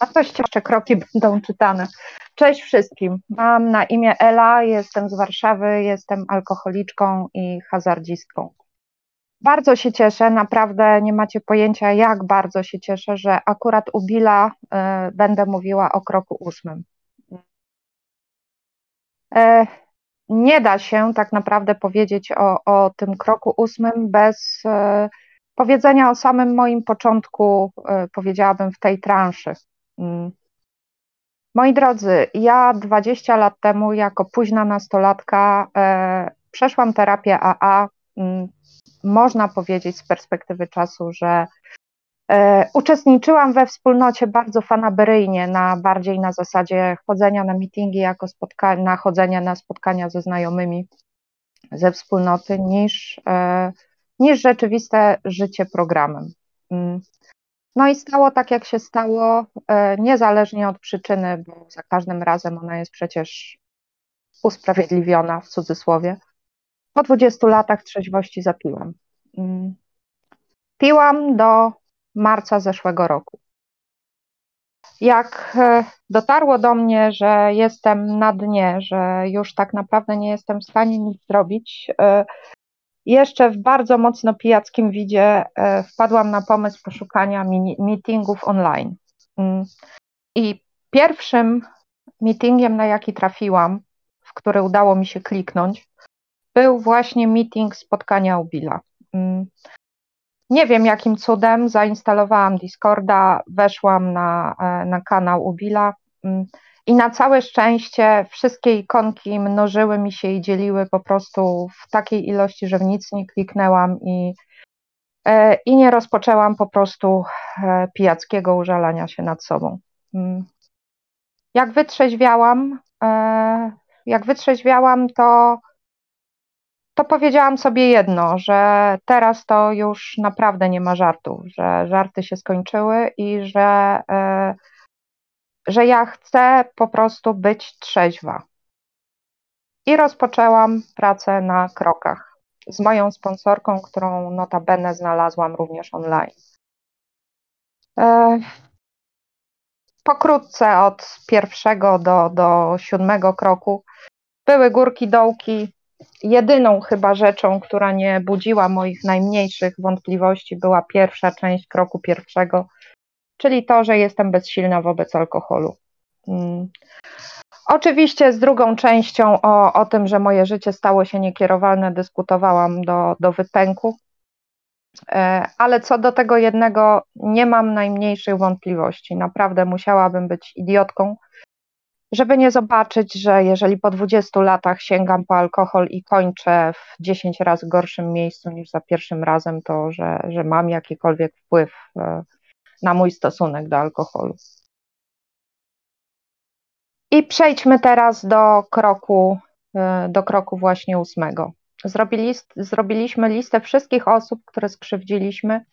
A to jeszcze kroki będą czytane. Cześć wszystkim. Mam na imię Ela, jestem z Warszawy, jestem alkoholiczką i hazardzistką. Bardzo się cieszę, naprawdę nie macie pojęcia, jak bardzo się cieszę, że akurat u Billa y, będę mówiła o kroku ósmym. Y, nie da się tak naprawdę powiedzieć o, o tym kroku ósmym bez y, powiedzenia o samym moim początku, powiedziałabym, w tej transzy. Mm. Moi drodzy, ja 20 lat temu, jako późna nastolatka, przeszłam terapię AA mm, można powiedzieć z perspektywy czasu, że e, uczestniczyłam we wspólnocie bardzo fanaberyjnie, na, bardziej na zasadzie chodzenia na meetingi, jako spotkania, na chodzenia na spotkania ze znajomymi ze wspólnoty, niż, e, niż rzeczywiste życie programem. No i stało tak, jak się stało, e, niezależnie od przyczyny, bo za każdym razem ona jest przecież usprawiedliwiona w cudzysłowie. Po 20 latach trzeźwości zapiłam. Mm. Piłam do marca zeszłego roku. Jak e, dotarło do mnie, że jestem na dnie, że już tak naprawdę nie jestem w stanie nic zrobić, e, jeszcze w bardzo mocno pijackim widzie e, wpadłam na pomysł poszukania meetingów online. Mm. I pierwszym meetingiem, na jaki trafiłam, w który udało mi się kliknąć, był właśnie meeting spotkania u Billa. Mm. Nie wiem jakim cudem zainstalowałam Discorda, weszłam na, e, na kanał u Billa mm. I na całe szczęście wszystkie ikonki mnożyły mi się i dzieliły po prostu w takiej ilości, że w nic nie kliknęłam i, e, i nie rozpoczęłam po prostu e, pijackiego użalania się nad sobą. Mm. Jak wytrzeźwiałam, jak wytrzeźwiałam, to to powiedziałam sobie jedno, że teraz to już naprawdę nie ma żartów, że żarty się skończyły i że, e, że ja chcę po prostu być trzeźwa. I rozpoczęłam pracę na krokach z moją sponsorką, którą notabene znalazłam również online. E, pokrótce od pierwszego do, do siódmego kroku były górki, dołki, Jedyną chyba rzeczą, która nie budziła moich najmniejszych wątpliwości, była pierwsza część kroku pierwszego, czyli to, że jestem bezsilna wobec alkoholu. Hmm. Oczywiście z drugą częścią o, o tym, że moje życie stało się niekierowalne, dyskutowałam do, do wypęku, e, ale co do tego jednego nie mam najmniejszych wątpliwości. Naprawdę musiałabym być idiotką, żeby nie zobaczyć, że jeżeli po 20 latach sięgam po alkohol i kończę w 10 razy gorszym miejscu niż za pierwszym razem, to że, że mam jakikolwiek wpływ e, na mój stosunek do alkoholu. I przejdźmy teraz do kroku, e, do kroku właśnie ósmego. Zrobili, zrobiliśmy listę wszystkich osób, które skrzywdziliśmy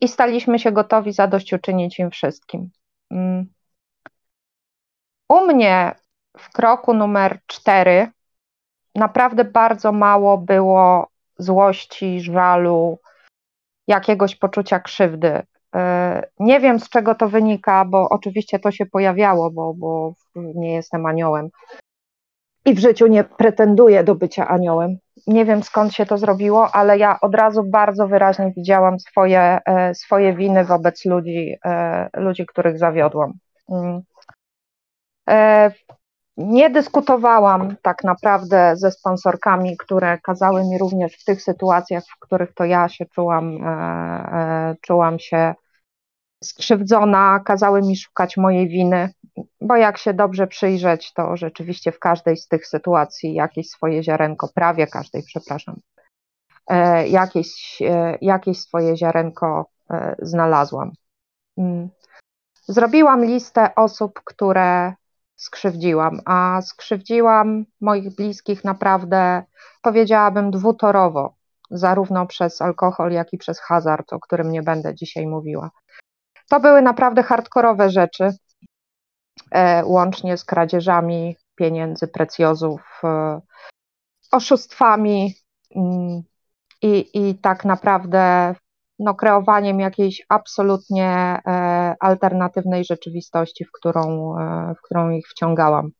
i staliśmy się gotowi zadośćuczynić im wszystkim. Mm. U mnie w kroku numer cztery naprawdę bardzo mało było złości, żalu, jakiegoś poczucia krzywdy. E, nie wiem z czego to wynika, bo oczywiście to się pojawiało, bo, bo nie jestem aniołem i w życiu nie pretenduję do bycia aniołem. Nie wiem skąd się to zrobiło, ale ja od razu bardzo wyraźnie widziałam swoje, e, swoje winy wobec ludzi, e, ludzi, których zawiodłam. Mm. Nie dyskutowałam tak naprawdę ze sponsorkami, które kazały mi również w tych sytuacjach, w których to ja się czułam, czułam się skrzywdzona, kazały mi szukać mojej winy, bo jak się dobrze przyjrzeć, to rzeczywiście w każdej z tych sytuacji jakieś swoje ziarenko, prawie każdej, przepraszam, jakieś, jakieś swoje ziarenko znalazłam. Mm. Zrobiłam listę osób, które skrzywdziłam, a skrzywdziłam moich bliskich naprawdę, powiedziałabym, dwutorowo, zarówno przez alkohol, jak i przez hazard, o którym nie będę dzisiaj mówiła. To były naprawdę hardkorowe rzeczy, e, łącznie z kradzieżami pieniędzy, precjozów, e, oszustwami mm, i, i tak naprawdę no, kreowaniem jakiejś absolutnie e, alternatywnej rzeczywistości, w którą, w którą ich wciągałam.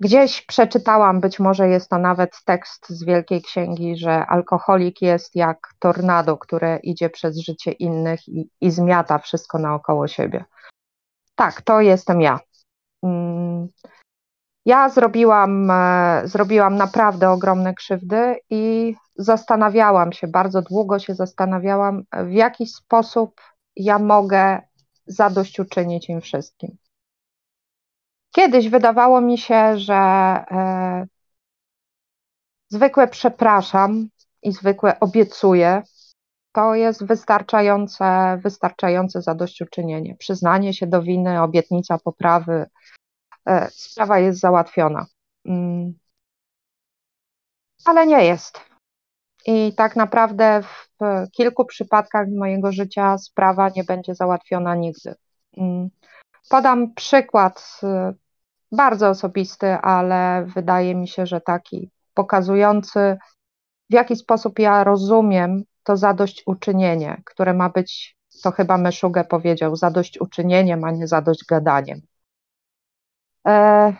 Gdzieś przeczytałam, być może jest to nawet tekst z Wielkiej Księgi, że alkoholik jest jak tornado, które idzie przez życie innych i, i zmiata wszystko naokoło siebie. Tak, to jestem ja. Mm. Ja zrobiłam, e, zrobiłam naprawdę ogromne krzywdy i zastanawiałam się, bardzo długo się zastanawiałam, w jaki sposób ja mogę zadośćuczynić im wszystkim. Kiedyś wydawało mi się, że e, zwykłe przepraszam i zwykłe obiecuję to jest wystarczające, wystarczające zadośćuczynienie. Przyznanie się do winy, obietnica poprawy, e, sprawa jest załatwiona. Mm. Ale nie jest. I tak naprawdę w kilku przypadkach mojego życia sprawa nie będzie załatwiona nigdy. Mm. Podam przykład bardzo osobisty, ale wydaje mi się, że taki pokazujący, w jaki sposób ja rozumiem to zadośćuczynienie, które ma być, to chyba Meszugę powiedział, zadośćuczynieniem, a nie zadość gadaniem. E,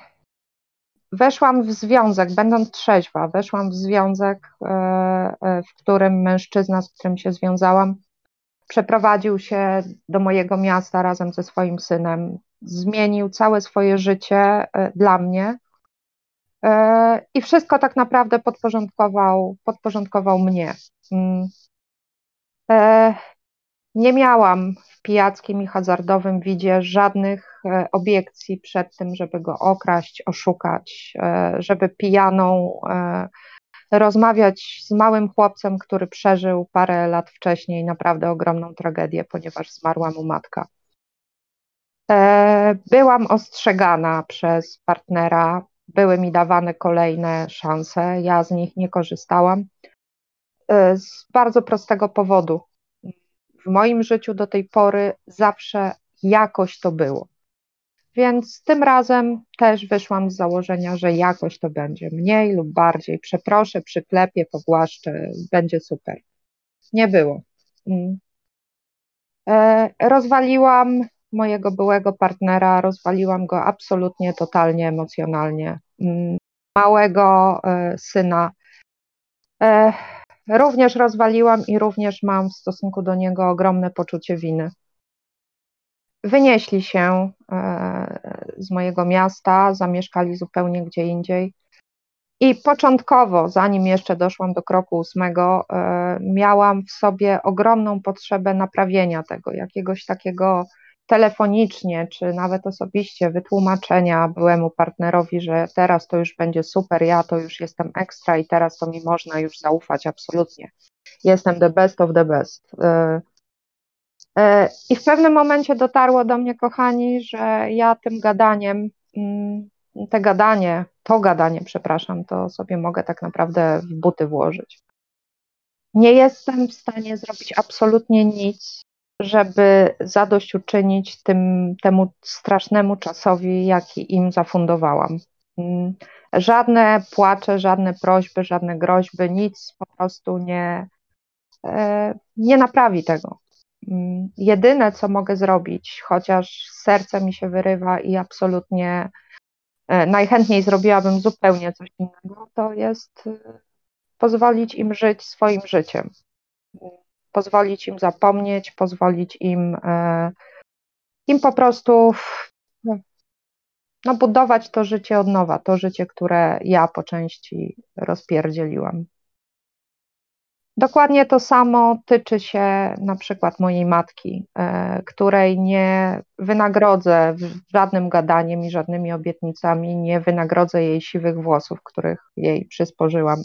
weszłam w związek, będąc trzeźwa, weszłam w związek, e, e, w którym mężczyzna, z którym się związałam, przeprowadził się do mojego miasta razem ze swoim synem, zmienił całe swoje życie e, dla mnie i wszystko tak naprawdę podporządkował, podporządkował mnie. Mm. Nie miałam w pijackim i hazardowym widzie żadnych obiekcji przed tym, żeby go okraść, oszukać, żeby pijaną rozmawiać z małym chłopcem, który przeżył parę lat wcześniej naprawdę ogromną tragedię, ponieważ zmarła mu matka. E, byłam ostrzegana przez partnera, były mi dawane kolejne szanse, ja z nich nie korzystałam. E, z bardzo prostego powodu. W moim życiu do tej pory zawsze jakoś to było. Więc tym razem też wyszłam z założenia, że jakoś to będzie mniej lub bardziej. Przeproszę, przyklepię, pogłaszczę, będzie super. Nie było. Mm. E, rozwaliłam mojego byłego partnera, rozwaliłam go absolutnie, totalnie emocjonalnie. Mm. Małego e, syna e, również rozwaliłam i również mam w stosunku do niego ogromne poczucie winy wynieśli się e, z mojego miasta, zamieszkali zupełnie gdzie indziej. I początkowo, zanim jeszcze doszłam do kroku ósmego, miałam w sobie ogromną potrzebę naprawienia tego, jakiegoś takiego telefonicznie, czy nawet osobiście wytłumaczenia byłemu partnerowi, że teraz to już będzie super, ja to już jestem ekstra i teraz to mi można już zaufać absolutnie. Jestem the best of the best. E, E, I w pewnym momencie dotarło do mnie, kochani, że ja tym gadaniem, mm, te gadanie, to gadanie, przepraszam, to sobie mogę tak naprawdę w buty włożyć. Nie jestem w stanie zrobić absolutnie nic, żeby zadośćuczynić tym, temu strasznemu czasowi, jaki im zafundowałam. Mm, żadne płacze, żadne prośby, żadne groźby, nic po prostu nie, e, nie naprawi tego. Mm, jedyne, co mogę zrobić, chociaż serce mi się wyrywa i absolutnie e, najchętniej zrobiłabym zupełnie coś innego, to jest e, pozwolić im żyć swoim życiem. Pozwolić im zapomnieć, pozwolić im, e, im po prostu no, budować to życie od nowa, to życie, które ja po części rozpierdzieliłam. Dokładnie to samo tyczy się na przykład mojej matki, e, której nie wynagrodzę żadnym gadaniem i żadnymi obietnicami, nie wynagrodzę jej siwych włosów, których jej przysporzyłam.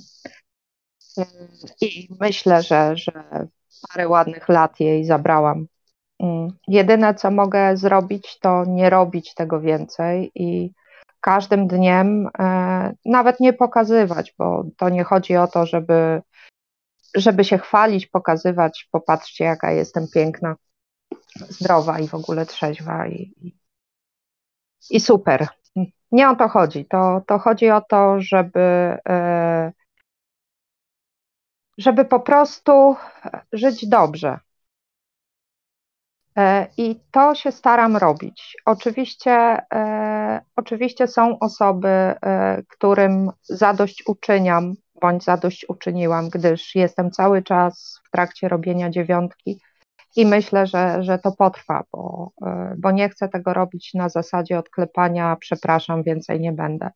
E, I myślę, że, że parę ładnych lat jej zabrałam. Mm, jedyne, co mogę zrobić, to nie robić tego więcej i każdym dniem e, nawet nie pokazywać, bo to nie chodzi o to, żeby żeby się chwalić, pokazywać, popatrzcie, jaka jestem piękna, zdrowa i w ogóle trzeźwa i, i super. Nie o to chodzi. To, to chodzi o to, żeby, e, żeby po prostu żyć dobrze. E, I to się staram robić. Oczywiście, e, oczywiście są osoby, e, którym zadośćuczyniam, bądź zadośćuczyniłam, gdyż jestem cały czas w trakcie robienia dziewiątki i myślę, że, że to potrwa, bo, bo nie chcę tego robić na zasadzie odklepania, przepraszam, więcej nie będę.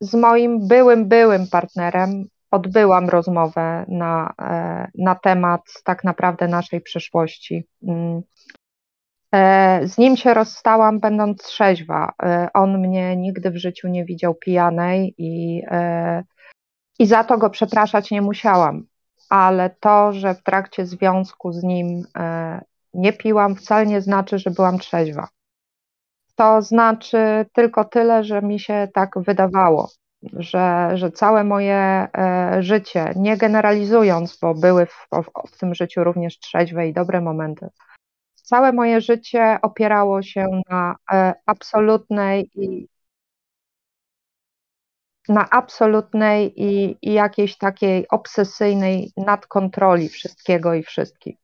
Z moim byłym, byłym partnerem odbyłam rozmowę na, e, na temat tak naprawdę naszej przyszłości. Mm. E, z nim się rozstałam, będąc trzeźwa. E, on mnie nigdy w życiu nie widział pijanej i, i za to go przepraszać nie musiałam. Ale to, że w trakcie związku z nim nie piłam, wcale nie znaczy, że byłam trzeźwa. To znaczy tylko tyle, że mi się tak wydawało że, że całe moje e, życie, nie generalizując, bo były w, w tym życiu również trzeźwe i dobre momenty, całe moje życie opierało się na e, absolutnej i na absolutnej i, i jakiejś takiej obsesyjnej nadkontroli wszystkiego i wszystkich.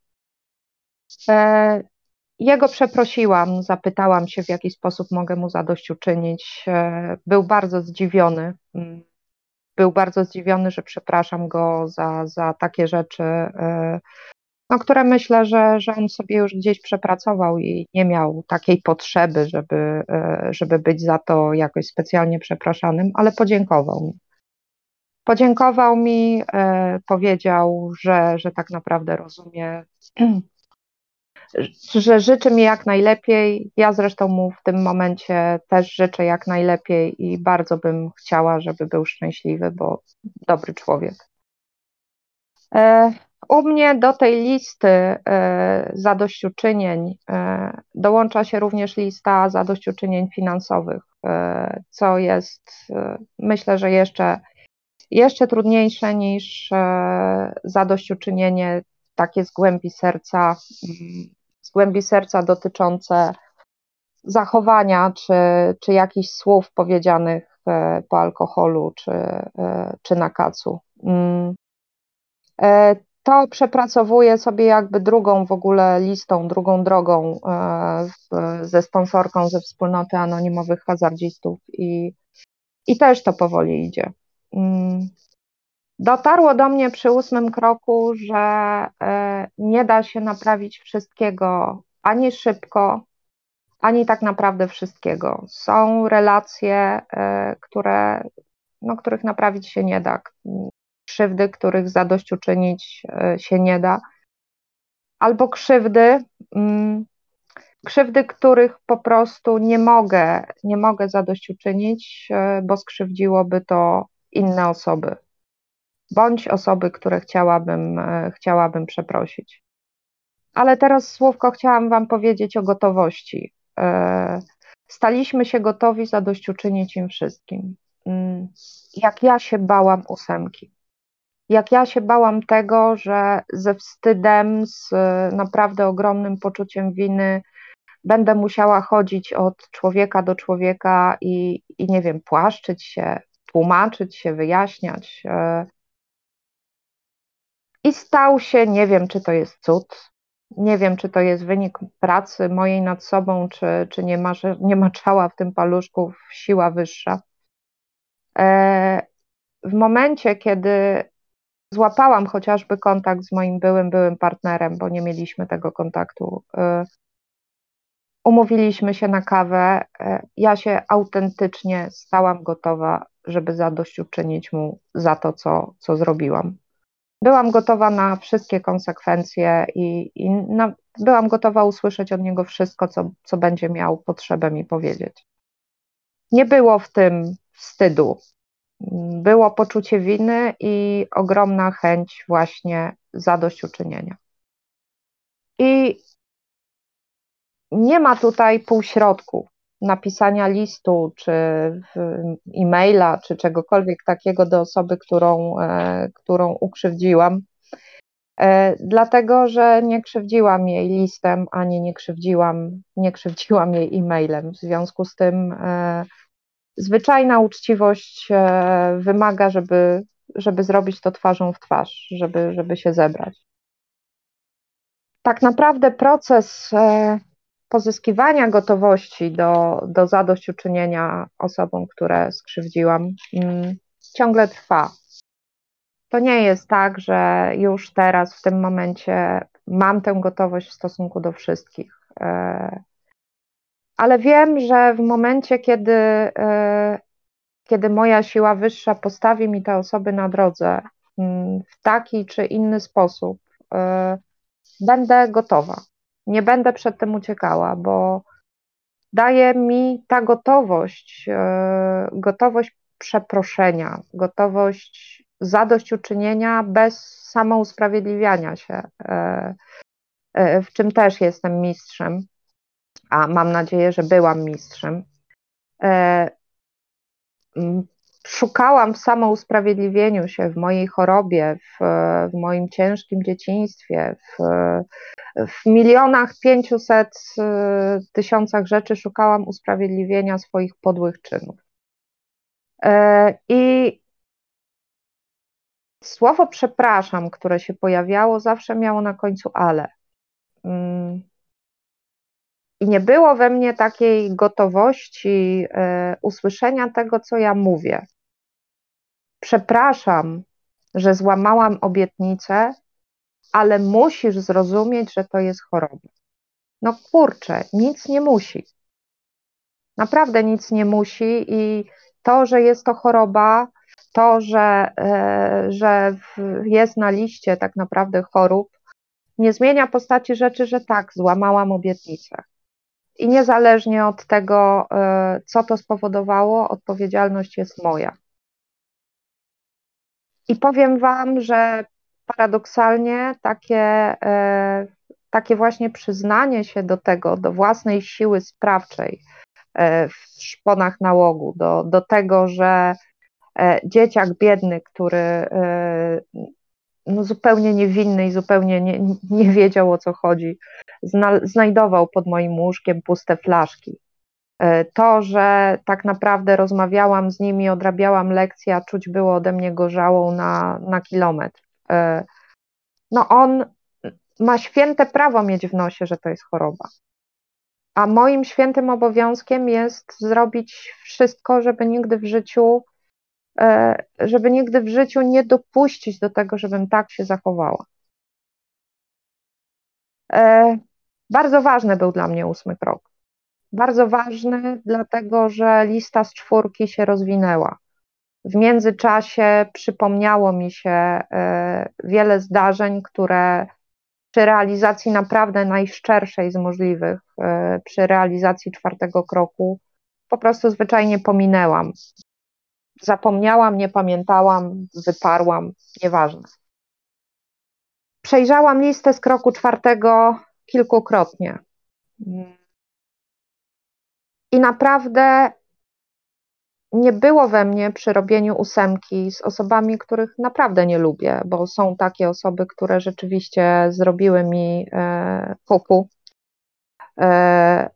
E, jego przeprosiłam, zapytałam się, w jaki sposób mogę mu zadośćuczynić. E, był bardzo zdziwiony. Mm, był bardzo zdziwiony, że przepraszam go za, za takie rzeczy, e, no, które myślę, że, że on sobie już gdzieś przepracował i nie miał takiej potrzeby, żeby, e, żeby być za to jakoś specjalnie przepraszanym, ale podziękował mi. Podziękował mi, powiedział, że, że tak naprawdę rozumie że życzy mi jak najlepiej. Ja zresztą mu w tym momencie też życzę jak najlepiej i bardzo bym chciała, żeby był szczęśliwy, bo dobry człowiek. E, u mnie do tej listy e, zadośćuczynień e, dołącza się również lista zadośćuczynień finansowych, co jest myślę, że jeszcze, jeszcze trudniejsze niż zadośćuczynienie takie z głębi serca mm, głębi serca dotyczące zachowania czy, czy jakichś słów powiedzianych e, po alkoholu czy, e, czy na kacu. Mm. E, to przepracowuję sobie jakby drugą w ogóle listą, drugą drogą ze sponsorką ze wspólnoty anonimowych hazardzistów i, i też to powoli idzie. Dotarło do mnie przy ósmym kroku, że e, nie da się naprawić wszystkiego ani szybko, ani tak naprawdę wszystkiego. Są relacje, e, które, no, których naprawić się nie da, krzywdy, których zadośćuczynić e, się nie da, albo krzywdy, mm, krzywdy, których po prostu nie mogę, nie mogę zadośćuczynić, bo skrzywdziłoby to inne osoby bądź osoby, które chciałabym, e, chciałabym przeprosić. Ale teraz słówko chciałam Wam powiedzieć o gotowości. E, staliśmy się gotowi zadośćuczynić im wszystkim. Mm, jak ja się bałam ósemki. Jak ja się bałam tego, że ze wstydem, z e, naprawdę ogromnym poczuciem winy będę musiała chodzić od człowieka do człowieka i, i nie wiem, płaszczyć się, tłumaczyć się, wyjaśniać. I stał się, nie wiem, czy to jest cud, nie wiem, czy to jest wynik pracy mojej nad sobą, czy, czy nie, ma, nie maczała w tym paluszku siła wyższa. E, w momencie, kiedy złapałam chociażby kontakt z moim byłym, byłym partnerem, bo nie mieliśmy tego kontaktu, e, umówiliśmy się na kawę, e, ja się autentycznie stałam gotowa, żeby zadośćuczynić mu za to, co, co zrobiłam byłam gotowa na wszystkie konsekwencje i, i na, byłam gotowa usłyszeć od niego wszystko, co, co będzie miał potrzebę mi powiedzieć. Nie było w tym wstydu. Było poczucie winy i ogromna chęć właśnie zadośćuczynienia. I nie ma tutaj półśrodków napisania listu, czy e-maila, czy czegokolwiek takiego do osoby, którą, e, którą ukrzywdziłam, e, dlatego że nie krzywdziłam jej listem, ani nie krzywdziłam, nie krzywdziłam jej e-mailem. W związku z tym e, zwyczajna uczciwość wymaga, żeby, żeby zrobić to twarzą w twarz, żeby, żeby się zebrać. Tak naprawdę proces pozyskiwania gotowości do, do zadośćuczynienia osobom, które skrzywdziłam, mm, ciągle trwa. To nie jest tak, że już teraz, w tym momencie, mam tę gotowość w stosunku do wszystkich. E, ale wiem, że w momencie, kiedy, e, kiedy moja siła wyższa postawi mi te osoby na drodze mm, w taki czy inny sposób, e, będę gotowa. Nie będę przed tym uciekała, bo daje mi ta gotowość, gotowość przeproszenia, gotowość zadośćuczynienia bez samousprawiedliwiania się, e, e, w czym też jestem mistrzem, a mam nadzieję, że byłam mistrzem. E, szukałam w samousprawiedliwieniu się, w mojej chorobie, w, w moim ciężkim dzieciństwie, w, w milionach, pięciuset tysiącach rzeczy szukałam usprawiedliwienia swoich podłych czynów. I Słowo przepraszam, które się pojawiało, zawsze miało na końcu ale. Mm. I nie było we mnie takiej gotowości e, usłyszenia tego, co ja mówię. Przepraszam, że złamałam obietnicę, ale musisz zrozumieć, że to jest choroba. No kurczę, nic nie musi. Naprawdę nic nie musi i to, że jest to choroba, to, że, e, że jest na liście tak naprawdę chorób, nie zmienia postaci rzeczy, że tak, złamałam obietnicę. I niezależnie od tego, e, co to spowodowało, odpowiedzialność jest moja. I powiem Wam, że paradoksalnie takie, e, takie właśnie przyznanie się do tego, do własnej siły sprawczej w szponach nałogu, do, do tego, że E, dzieciak biedny, który e, no, zupełnie niewinny i zupełnie nie, nie wiedział o co chodzi, zna, znajdował pod moim łóżkiem puste flaszki. E, to, że tak naprawdę rozmawiałam z nimi, odrabiałam lekcje, a czuć było ode mnie gorzałą na, na kilometr. No on ma święte prawo mieć w nosie, że to jest choroba. A moim świętym obowiązkiem jest zrobić wszystko, żeby nigdy w życiu E, żeby nigdy w życiu nie dopuścić do tego, żebym tak się zachowała. E, bardzo ważny był dla mnie ósmy krok. Bardzo ważny, dlatego że lista z czwórki się rozwinęła. W międzyczasie przypomniało mi się e, wiele zdarzeń, które przy realizacji naprawdę najszczerszej z możliwych, przy realizacji czwartego kroku, po prostu zwyczajnie pominęłam zapomniałam, nie pamiętałam, wyparłam, nieważne. Przejrzałam listę z kroku czwartego kilkukrotnie. I naprawdę nie było we mnie przy robieniu ósemki z osobami, których naprawdę nie lubię, bo są takie osoby, które rzeczywiście zrobiły mi e, pupu. E,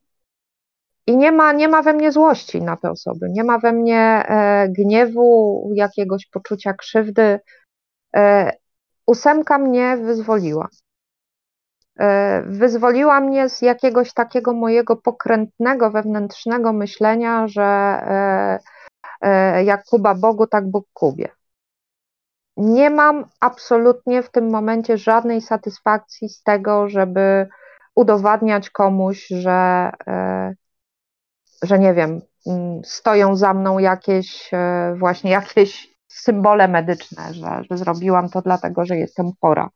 i nie ma, nie ma we mnie złości na te osoby, nie ma we mnie e, gniewu, jakiegoś poczucia krzywdy. E, ósemka mnie wyzwoliła. E, wyzwoliła mnie z jakiegoś takiego mojego pokrętnego, wewnętrznego myślenia, że e, jak Kuba Bogu, tak Bóg Kubie. Nie mam absolutnie w tym momencie żadnej satysfakcji z tego, żeby udowadniać komuś, że e, że nie wiem, mm, stoją za mną jakieś e, właśnie jakieś symbole medyczne, że, że zrobiłam to dlatego, że jestem chora.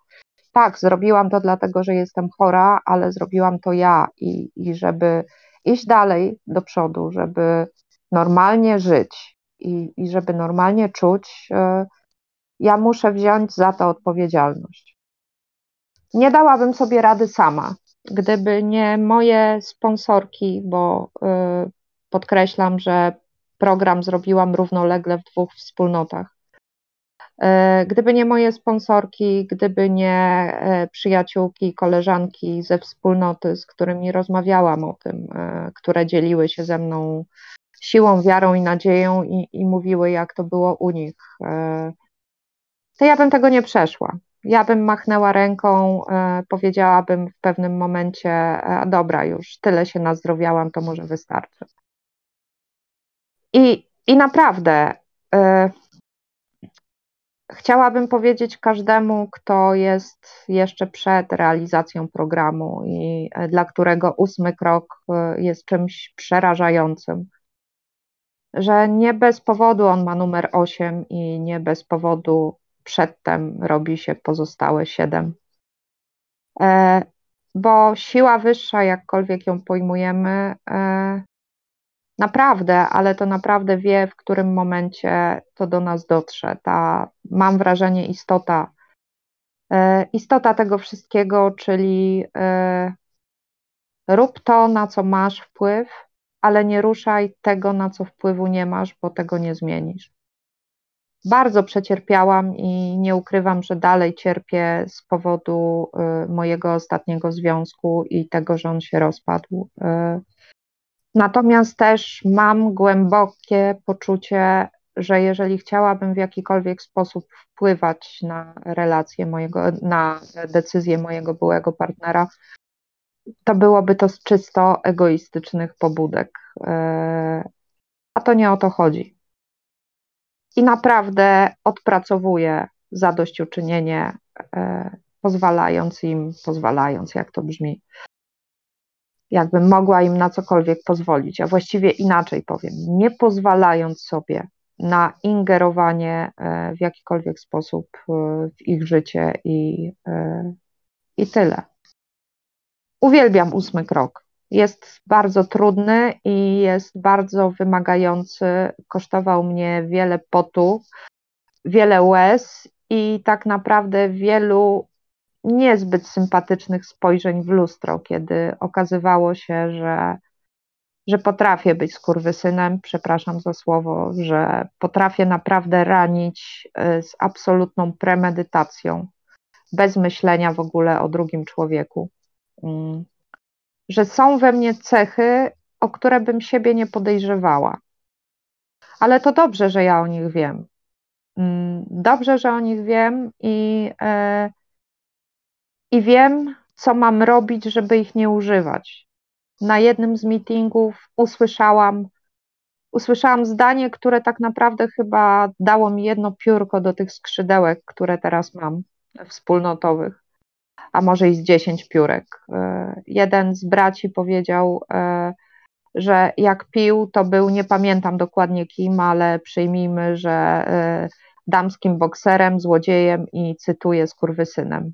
Tak, zrobiłam to dlatego, że jestem chora, ale zrobiłam to ja i, i żeby iść dalej do przodu, żeby normalnie żyć i, i żeby normalnie czuć, e, ja muszę wziąć za to odpowiedzialność. Nie dałabym sobie rady sama. Gdyby nie moje sponsorki, bo y, podkreślam, że program zrobiłam równolegle w dwóch wspólnotach. Y, gdyby nie moje sponsorki, gdyby nie przyjaciółki, koleżanki ze wspólnoty, z którymi rozmawiałam o tym, które dzieliły się ze mną siłą, wiarą i nadzieją i, i mówiły, jak to było u nich, to ja bym tego nie przeszła. Ja bym machnęła ręką, e, powiedziałabym w pewnym momencie, e, dobra, już tyle się nazdrowiałam, to może wystarczy. I, i naprawdę e, chciałabym powiedzieć każdemu, kto jest jeszcze przed realizacją programu i dla którego ósmy krok jest czymś przerażającym, że nie bez powodu on ma numer 8 i nie bez powodu przedtem robi się pozostałe 7. E, bo siła wyższa, jakkolwiek ją pojmujemy, e, naprawdę, ale to naprawdę wie, w którym momencie to do nas dotrze. Ta, mam wrażenie, istota, e, istota tego wszystkiego, czyli rób to, na co masz wpływ, ale nie ruszaj tego, na co wpływu nie masz, bo tego nie zmienisz. Bardzo przecierpiałam i nie ukrywam, że dalej cierpię z powodu y, mojego ostatniego związku i tego, że on się rozpadł. Y, natomiast też mam głębokie poczucie, że jeżeli chciałabym w jakikolwiek sposób wpływać na relacje mojego, na decyzję mojego byłego partnera, to byłoby to z czysto egoistycznych pobudek. E, a to nie o to chodzi. I naprawdę odpracowuję zadośćuczynienie, e, pozwalając im, pozwalając, jak to brzmi, jakbym mogła im na cokolwiek pozwolić, a właściwie inaczej powiem, nie pozwalając sobie na ingerowanie e, w jakikolwiek sposób w ich życie i, i tyle. Uwielbiam ósmy krok. Jest bardzo trudny i jest bardzo wymagający. Kosztował mnie wiele potu, wiele łez i tak naprawdę wielu niezbyt sympatycznych spojrzeń w lustro, kiedy okazywało się, że, że potrafię być skurwysynem, przepraszam za słowo, że potrafię naprawdę ranić y, z absolutną premedytacją, bez myślenia w ogóle o drugim człowieku. Mm, że są we mnie cechy, o które bym siebie nie podejrzewała. Ale to dobrze, że ja o nich wiem. Mm, dobrze, że o nich wiem i, e, i wiem, co mam robić, żeby ich nie używać. Na jednym z meetingów usłyszałam, usłyszałam zdanie, które tak naprawdę chyba dało mi jedno piórko do tych skrzydełek, które teraz mam wspólnotowych a może i z dziesięć piórek. E, jeden z braci powiedział, e, że jak pił, to był, nie pamiętam dokładnie kim, ale przyjmijmy, że e, damskim bokserem, złodziejem i cytuję skurwysynem.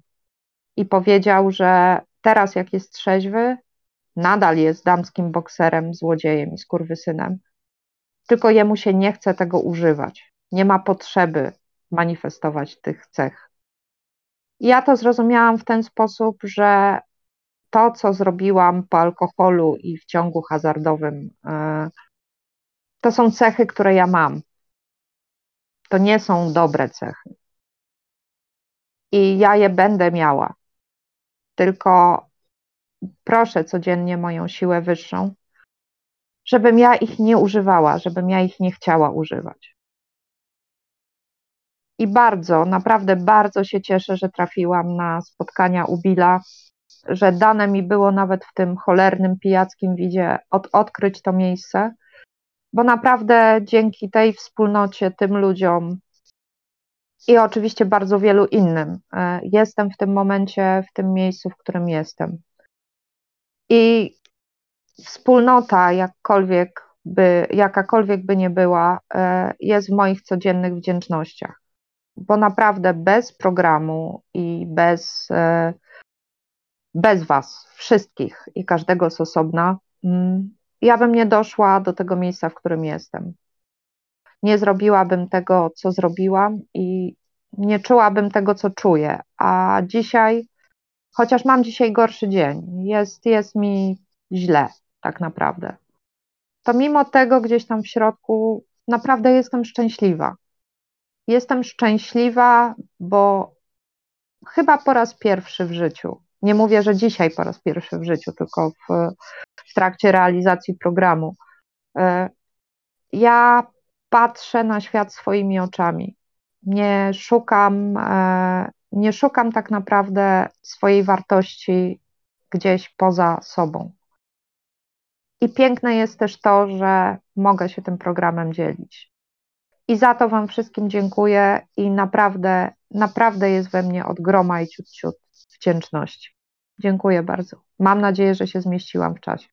I powiedział, że teraz jak jest trzeźwy, nadal jest damskim bokserem, złodziejem i skurwysynem. Tylko jemu się nie chce tego używać. Nie ma potrzeby manifestować tych cech. Ja to zrozumiałam w ten sposób, że to, co zrobiłam po alkoholu i w ciągu hazardowym, e, to są cechy, które ja mam. To nie są dobre cechy. I ja je będę miała. Tylko proszę codziennie moją siłę wyższą, żebym ja ich nie używała, żebym ja ich nie chciała używać. I bardzo, naprawdę bardzo się cieszę, że trafiłam na spotkania u Billa, że dane mi było nawet w tym cholernym pijackim widzie od, odkryć to miejsce, bo naprawdę dzięki tej wspólnocie, tym ludziom i oczywiście bardzo wielu innym, e, jestem w tym momencie, w tym miejscu, w którym jestem. I wspólnota, jakkolwiek by, jakakolwiek by nie była, e, jest w moich codziennych wdzięcznościach bo naprawdę bez programu i bez, e, bez Was, wszystkich i każdego z osobna, mm, ja bym nie doszła do tego miejsca, w którym jestem. Nie zrobiłabym tego, co zrobiłam i nie czułabym tego, co czuję. A dzisiaj, chociaż mam dzisiaj gorszy dzień, jest, jest mi źle, tak naprawdę. To mimo tego gdzieś tam w środku naprawdę jestem szczęśliwa. Jestem szczęśliwa, bo chyba po raz pierwszy w życiu, nie mówię, że dzisiaj po raz pierwszy w życiu, tylko w, w trakcie realizacji programu, e, ja patrzę na świat swoimi oczami. Nie szukam, e, nie szukam tak naprawdę swojej wartości gdzieś poza sobą. I piękne jest też to, że mogę się tym programem dzielić. I za to Wam wszystkim dziękuję i naprawdę, naprawdę jest we mnie od groma i ciut, ciut wdzięczności. Dziękuję bardzo. Mam nadzieję, że się zmieściłam w czasie.